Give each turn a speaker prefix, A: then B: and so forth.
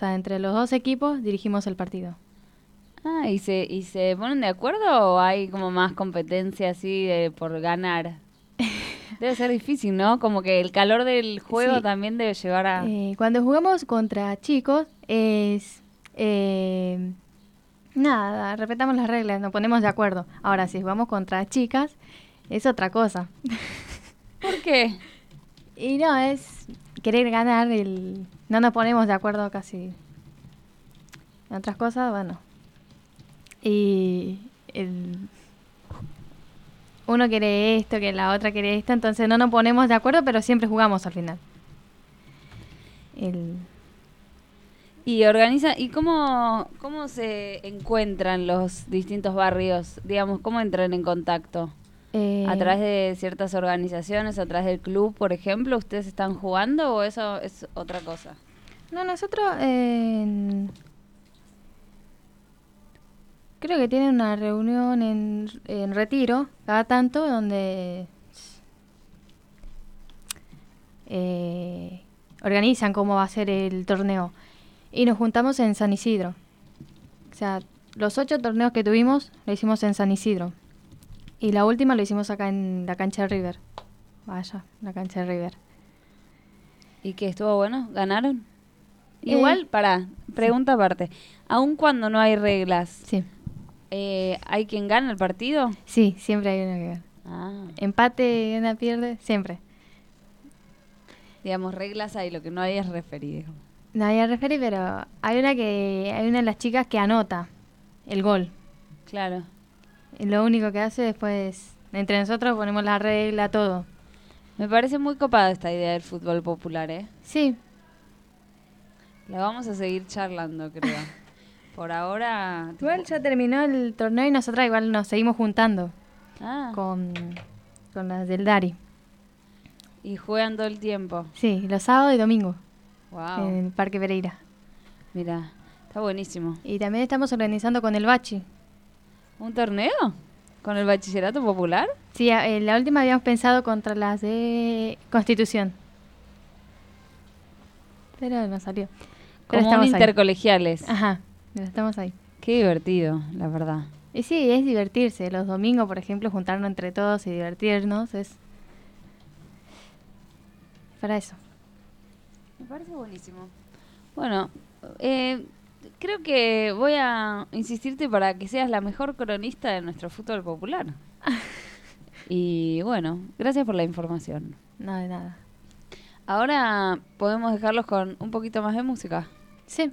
A: O sea, entre los dos equipos dirigimos el partido.
B: Ah, ¿y se, ¿y se ponen de acuerdo o hay como más competencia así de, por ganar? Debe ser difícil, ¿no? Como que el calor del juego
A: Sí.
B: también debe llevar a...
A: Eh, cuando jugamos contra chicos es... eh, nada, respetamos las reglas, nos ponemos de acuerdo. Ahora, si jugamos contra chicas, es otra cosa.
B: ¿Por qué?
A: Y no, es querer ganar, el no nos ponemos de acuerdo casi en otras cosas, bueno. Y el, uno quiere esto, que la otra quiere esto, entonces no nos ponemos de acuerdo, pero siempre jugamos al final. El,
B: Y organiza, ¿y cómo, cómo se encuentran los distintos barrios? Digamos, ¿cómo entran en contacto?
A: Eh,
B: ¿A través de ciertas organizaciones, a través del club, por ejemplo? ¿Ustedes están jugando o eso es otra cosa?
A: No, nosotros eh, creo que tienen una reunión en, en Retiro cada tanto donde eh, organizan cómo va a ser el torneo y nos juntamos en San Isidro. O sea, los ocho torneos que tuvimos lo hicimos en San Isidro y la última lo hicimos acá en la cancha de River. Vaya, la cancha de River.
B: ¿Y qué estuvo bueno? ¿Ganaron?
A: Eh,
B: Igual, para pregunta aparte. Aun cuando no hay reglas,
A: Sí,
B: eh, ¿hay quien gana el partido?
A: sí, siempre hay una que gana.
B: Ah,
A: Empate, una pierde, siempre.
B: digamos, reglas hay, lo que no hay es referido.
A: No había referí, pero hay una que hay una de las chicas que anota el gol.
B: Claro.
A: Y lo único que hace después, entre nosotros ponemos la regla, todo.
B: Me parece muy copada esta idea del fútbol popular, ¿eh?
A: Sí,
B: La vamos a seguir charlando, creo. Por ahora...
A: igual ya terminó el torneo y nosotras igual nos seguimos juntando
B: Ah,
A: con, con las del Dari.
B: y juegan todo el tiempo.
A: Sí, los sábados y domingos
B: Wow.
A: en el Parque Pereira.
B: Mira, está buenísimo.
A: Y también estamos organizando con el Bachi.
B: ¿Un torneo? ¿Con el bachillerato popular?
A: Sí, eh, la última habíamos pensado contra las de Constitución. Pero no salió. Pero
B: Como un
A: estamos ahí.
B: intercolegiales.
A: Ajá, pero estamos ahí.
B: Qué divertido, la verdad.
A: Y sí, es divertirse. Los domingos, por ejemplo, juntarnos entre todos y divertirnos es para eso.
B: Me parece buenísimo. Bueno, eh, creo que voy a insistirte para que seas la mejor cronista de nuestro fútbol popular. y bueno, gracias por la información.
A: No de nada.
B: Ahora podemos dejarlos con un poquito más de música.
A: Sí,